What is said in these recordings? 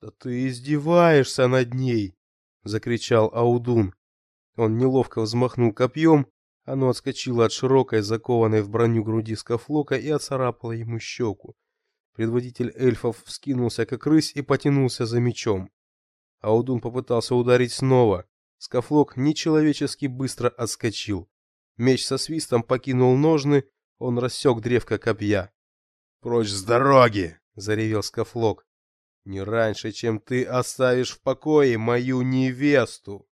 Да ты издеваешься над ней, закричал Аудун. Он неловко взмахнул копьем, оно отскочило от широкой, закованной в броню груди скафлока и оцарапало ему щеку. Предводитель эльфов вскинулся как рысь и потянулся за мечом. Аудун попытался ударить снова. Скафлок нечеловечески быстро отскочил. Меч со свистом покинул ножны, он рассек древко копья. «Прочь с дороги!» — заревел Скафлок. «Не раньше, чем ты оставишь в покое мою невесту!»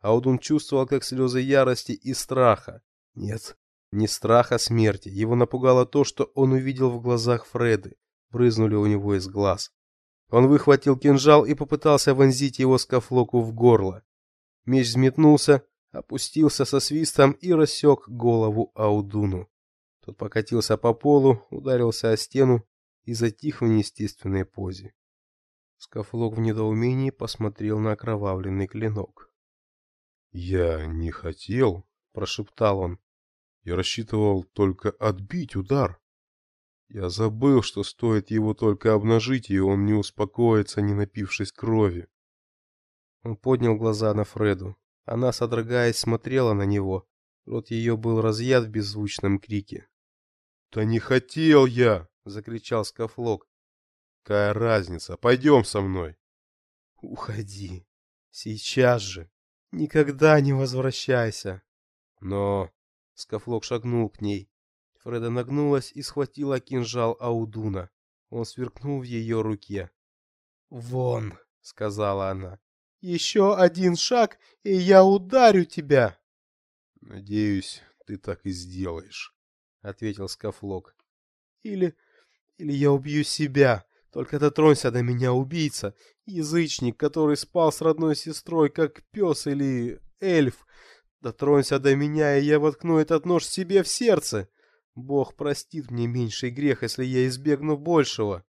Аудун чувствовал, как слезы ярости и страха. Нет, не страха смерти. Его напугало то, что он увидел в глазах Фреды. Брызнули у него из глаз. Он выхватил кинжал и попытался вонзить его скафлоку в горло. Меч взметнулся, опустился со свистом и рассек голову Аудуну. Тот покатился по полу, ударился о стену и затих в неестественной позе. Скафлок в недоумении посмотрел на окровавленный клинок. «Я не хотел», — прошептал он. «Я рассчитывал только отбить удар. Я забыл, что стоит его только обнажить, и он не успокоится, не напившись крови». Он поднял глаза на Фреду. Она, содрогаясь, смотрела на него. Рот ее был разъят в беззвучном крике. «Да не хотел я!» — закричал Скафлок. «Какая разница? Пойдем со мной!» «Уходи! Сейчас же!» Никогда не возвращайся. Но Скафлок шагнул к ней. Фреда нагнулась и схватила кинжал Аудуна. Он сверкнул в ее руке. "Вон", сказала она. «Еще один шаг, и я ударю тебя". "Надеюсь, ты так и сделаешь", ответил Скафлок. "Или или я убью себя", только дотронься до меня, убийца, язычник, который спал с родной сестрой, как пес или эльф. Дотронься до меня, и я воткну этот нож себе в сердце. Бог простит мне меньший грех, если я избегну большего.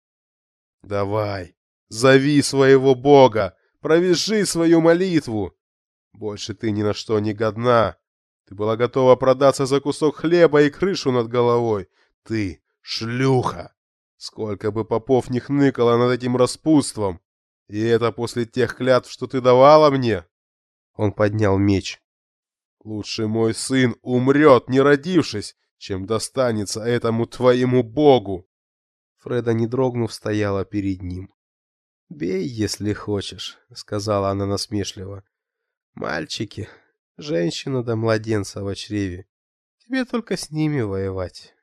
Давай, зови своего Бога, провяжи свою молитву. Больше ты ни на что не годна. Ты была готова продаться за кусок хлеба и крышу над головой. Ты шлюха. Сколько бы попов не хныкало над этим распутством. И это после тех клятв, что ты давала мне. Он поднял меч. Лучше мой сын умрет, не родившись, чем достанется этому твоему богу. Фреда, не дрогнув, стояла перед ним. «Бей, если хочешь», — сказала она насмешливо. «Мальчики, женщина да младенца в чреве. Тебе только с ними воевать».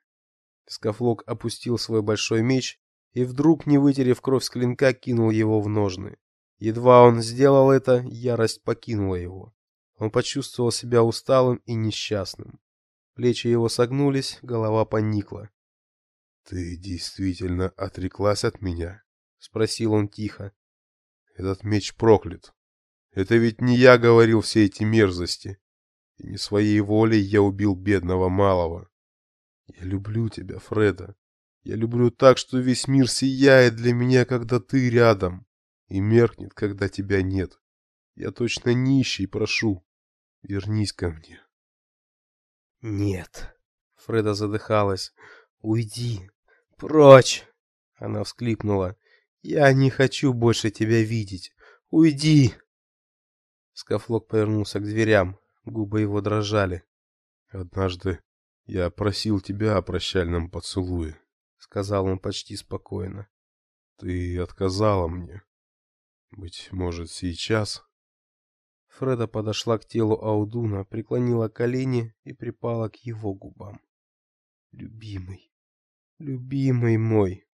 Скафлок опустил свой большой меч и вдруг, не вытерев кровь с клинка, кинул его в ножны. Едва он сделал это, ярость покинула его. Он почувствовал себя усталым и несчастным. Плечи его согнулись, голова поникла. Ты действительно отреклась от меня? спросил он тихо. Этот меч проклят. Это ведь не я говорил все эти мерзости. И не своей волей я убил бедного малого. Я люблю тебя, Фреда. Я люблю так, что весь мир сияет для меня, когда ты рядом, и меркнет, когда тебя нет. Я точно нищий, прошу, вернись ко мне. Нет. Фреда задыхалась. Уйди. Прочь. Она всклипнула. Я не хочу больше тебя видеть. Уйди. Скафлок повернулся к дверям. Губы его дрожали. Однажды я просил тебя о прощальном поцелуе, сказал он почти спокойно. Ты отказала мне. Быть может, сейчас Фреда подошла к телу Аудуна, преклонила колени и припала к его губам. Любимый, любимый мой.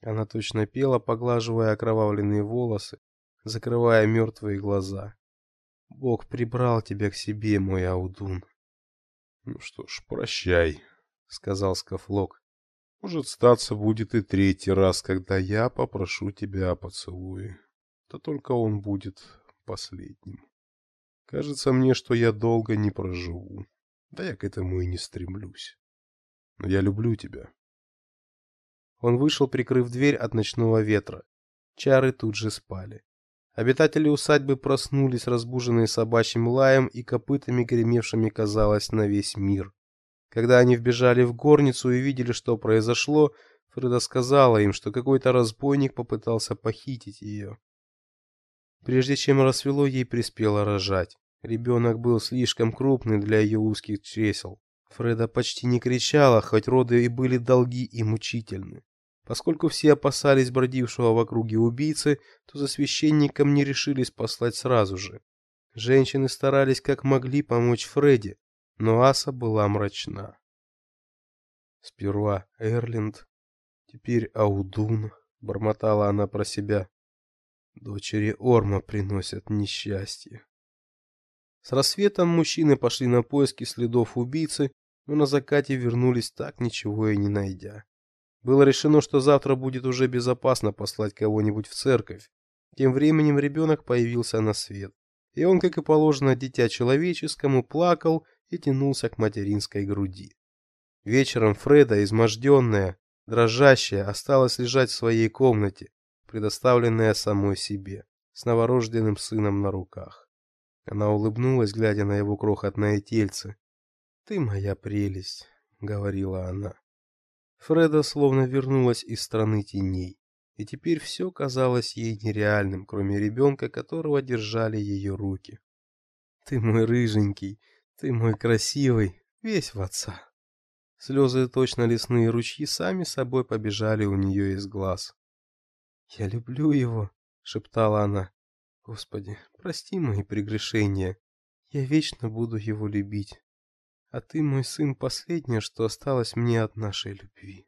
Она точно пела, поглаживая окровавленные волосы, закрывая мертвые глаза. Бог прибрал тебя к себе, мой Аудун. Ну что ж, прощай, сказал Скафлок. Может, статься будет и третий раз, когда я попрошу тебя о поцелуе. Да только он будет последним. Кажется мне, что я долго не проживу. Да я к этому и не стремлюсь. Но я люблю тебя. Он вышел, прикрыв дверь от ночного ветра. Чары тут же спали. Обитатели усадьбы проснулись, разбуженные собачьим лаем и копытами, гремевшими, казалось, на весь мир. Когда они вбежали в горницу и увидели, что произошло, Фреда сказала им, что какой-то разбойник попытался похитить ее. Прежде чем рассвело, ей приспело рожать. Ребенок был слишком крупный для ее узких чресел. Фреда почти не кричала, хоть роды и были долги и мучительны. Поскольку все опасались бродившего в округе убийцы, то за священником не решились послать сразу же. Женщины старались как могли помочь Фредди, но Аса была мрачна. Сперва Эрлинд, теперь Аудун, бормотала она про себя. Дочери Орма приносят несчастье. С рассветом мужчины пошли на поиски следов убийцы, но на закате вернулись так ничего и не найдя. Было решено, что завтра будет уже безопасно послать кого-нибудь в церковь. Тем временем ребенок появился на свет, и он, как и положено дитя человеческому, плакал и тянулся к материнской груди. Вечером Фреда, изможденная, дрожащая, осталась лежать в своей комнате, предоставленная самой себе, с новорожденным сыном на руках. Она улыбнулась, глядя на его крохотное тельце. "Ты моя прелесть", говорила она. Фреда словно вернулась из страны теней, и теперь все казалось ей нереальным, кроме ребенка, которого держали ее руки. Ты мой рыженький, ты мой красивый, весь в отца. Слезы, точно лесные ручьи, сами собой побежали у нее из глаз. Я люблю его, шептала она. Господи, прости мои прегрешения. Я вечно буду его любить. А ты, мой сын, последнее, что осталось мне от нашей любви.